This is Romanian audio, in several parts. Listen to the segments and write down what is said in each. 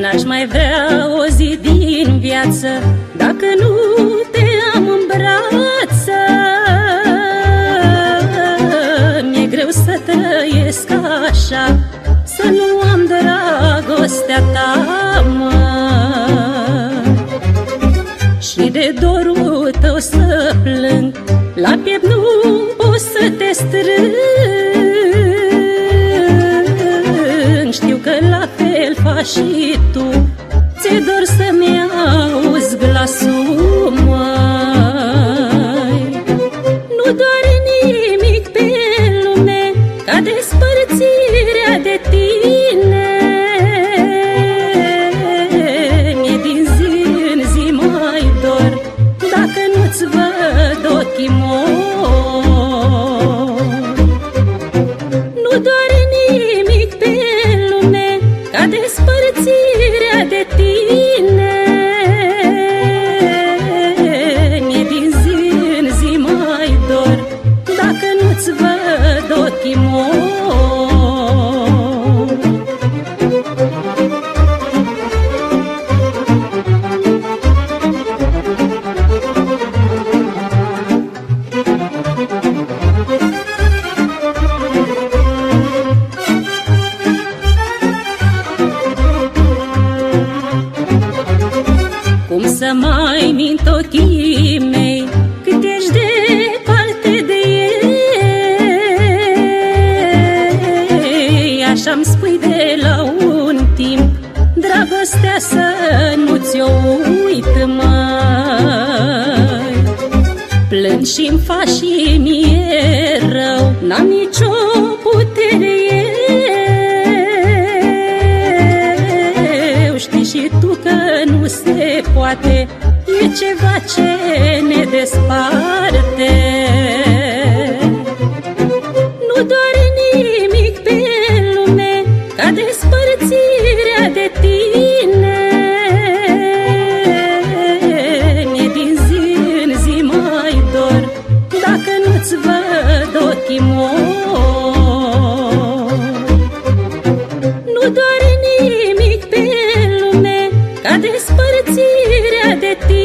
N-aș mai vrea o zi din viață Dacă nu te am în brață. Mi-e greu să trăiesc așa Să nu am dragostea ta, mă. Și de dorul tău să plâng La piept nu pot să te strâng. Și tu Ți-e dor să-mi auzi glasul, măi. Nu doare nimic pe lume Ca despărțirea de tine. Mi-e din zi în zi mai dor Dacă nu-ți văd ochii mor Nu doare nimic Dragostea să nu ți-o uit mai Plâng și-mi faci și mie rău N-am nicio putere. Eu Știi și tu că nu se poate E ceva ce ne desparte Dacă nu-ți văd ochii mor Nu doare nimic pe lume Ca despărțirea de tine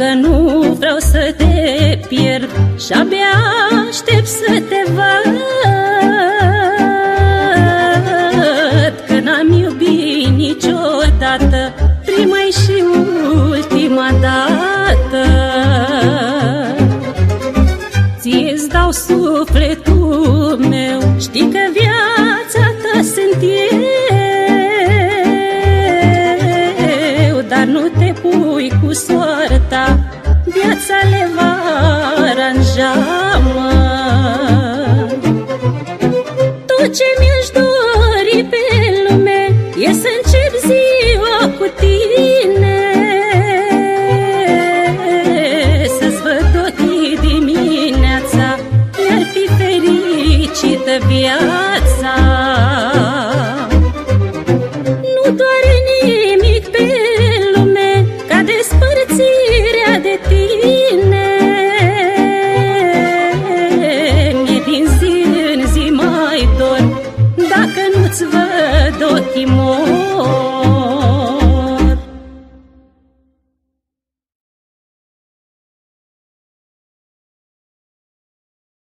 Știi că nu vreau să te pierd Și-abia aștept să te văd. Că n-am iubit niciodată prima și ultima dată. Ție-ți dau sufletul degeaba Tot ce mi-aș dori pe lume E să încep ziua cu tine. Să-ți văd ochii dimineața Iar fi fericită viața.